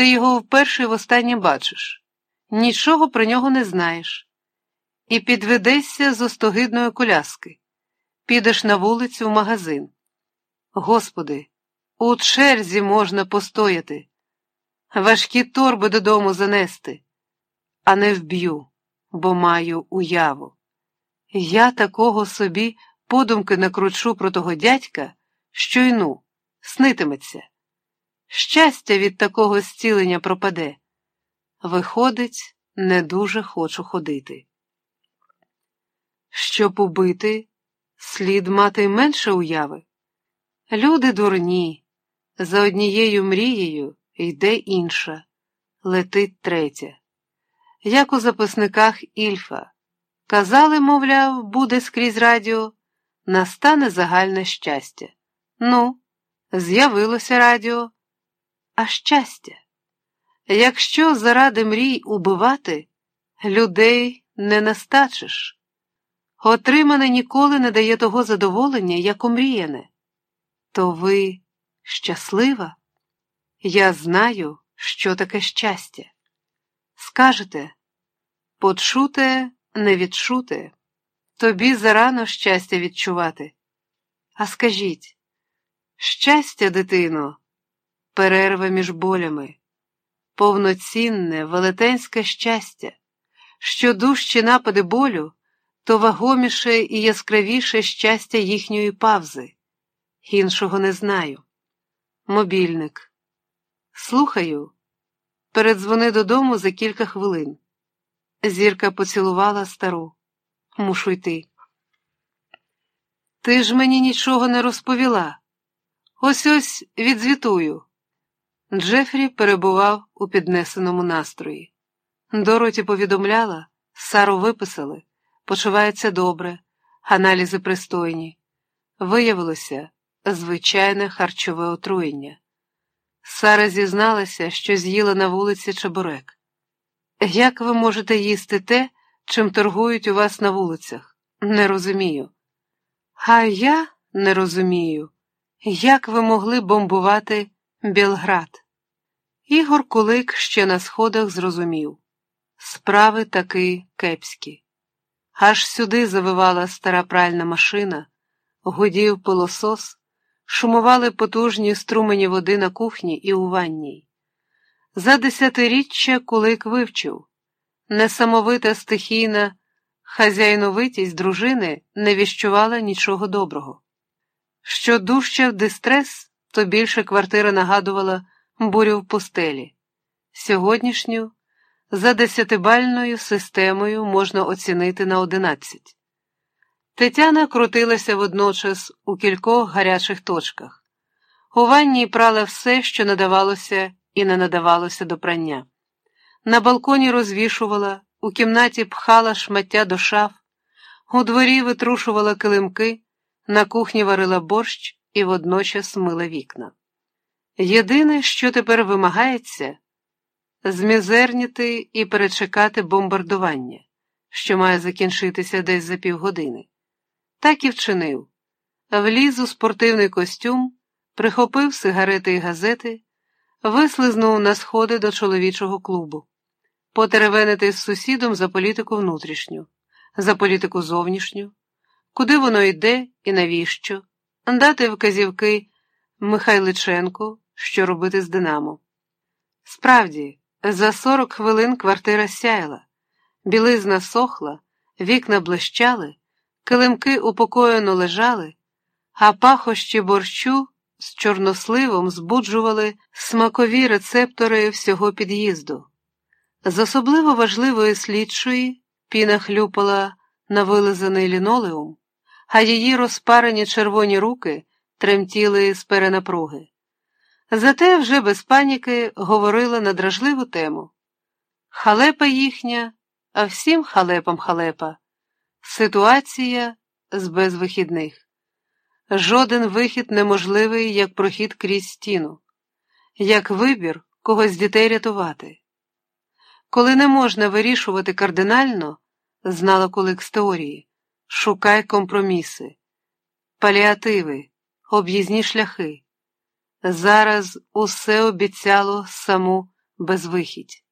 ти його вперше і востаннє бачиш, нічого про нього не знаєш, і підведешся з остогидної коляски, підеш на вулицю в магазин. Господи, у черзі можна постояти, важкі торби додому занести, а не вб'ю, бо маю уяву. Я такого собі подумки накручу про того дядька, що й ну, снитиметься. Щастя від такого зцілення пропаде. Виходить, не дуже хочу ходити. Щоб убити, слід мати менше уяви. Люди дурні, за однією мрією йде інша, летить третя. Як у записниках Ільфа. Казали, мовляв, буде скрізь радіо, настане загальне щастя. Ну, з'явилося радіо, а щастя. Якщо заради мрій убивати, людей не настачиш. Отримане ніколи не дає того задоволення, як омріяне. То ви щаслива? Я знаю, що таке щастя. Скажете, почуте, не відчуте, тобі зарано щастя відчувати. А скажіть, щастя, дитино, перерва між болями, повноцінне, велетенське щастя, що дужчі напади болю, то вагоміше і яскравіше щастя їхньої павзи. Іншого не знаю. Мобільник. Слухаю. Передзвони додому за кілька хвилин. Зірка поцілувала стару. Мушу йти. Ти ж мені нічого не розповіла. Ось ось відзвітую. Джефрі перебував у піднесеному настрої. Дороті повідомляла, Сару виписали, почувається добре, аналізи пристойні. Виявилося звичайне харчове отруєння. Сара зізналася, що з'їла на вулиці чебурек. Як ви можете їсти те, чим торгують у вас на вулицях? Не розумію. А я не розумію, як ви могли бомбувати Білград. Ігор Кулик ще на сходах зрозумів справи таки кепські. Аж сюди завивала стара пральна машина, гудів пилосос, шумували потужні струмені води на кухні і у ванній. За десятиріччя Кулик вивчив несамовита стихійна хазяйновитість дружини не віщувала нічого доброго. Що дужчав дистрес, то більше квартира нагадувала бурю в пустелі. Сьогоднішню за десятибальною системою можна оцінити на одинадцять. Тетяна крутилася водночас у кількох гарячих точках. У ванні прала все, що надавалося і не надавалося до прання. На балконі розвішувала, у кімнаті пхала шмаття до шаф, у дворі витрушувала килимки, на кухні варила борщ і водночас мила вікна. Єдине, що тепер вимагається, змізерніти і перечекати бомбардування, що має закінчитися десь за півгодини. Так і вчинив. Вліз у спортивний костюм, прихопив сигарети і газети, вислизнув на сходи до чоловічого клубу, потеревенити з сусідом за політику внутрішню, за політику зовнішню, куди воно йде і навіщо, дати вказівки Михайличенку, що робити з Динамо. Справді, за сорок хвилин квартира сяяла, білизна сохла, вікна блищали, килимки упокоєно лежали, а пахощі борщу з чорносливом збуджували смакові рецептори всього під'їзду. З особливо важливої слідчої піна хлюпала на вилизаний лінолеум, а її розпарені червоні руки тремтіли з перенапруги. Зате вже без паніки говорила на дражливу тему. Халепа їхня, а всім халепам халепа. Ситуація з безвихідних. Жоден вихід неможливий, як прохід крізь стіну, як вибір когось дітей рятувати. Коли не можна вирішувати кардинально, знала колик з теорії, шукай компроміси, паліативи, об'їзні шляхи. Зараз усе обіцяло саму безвихідь.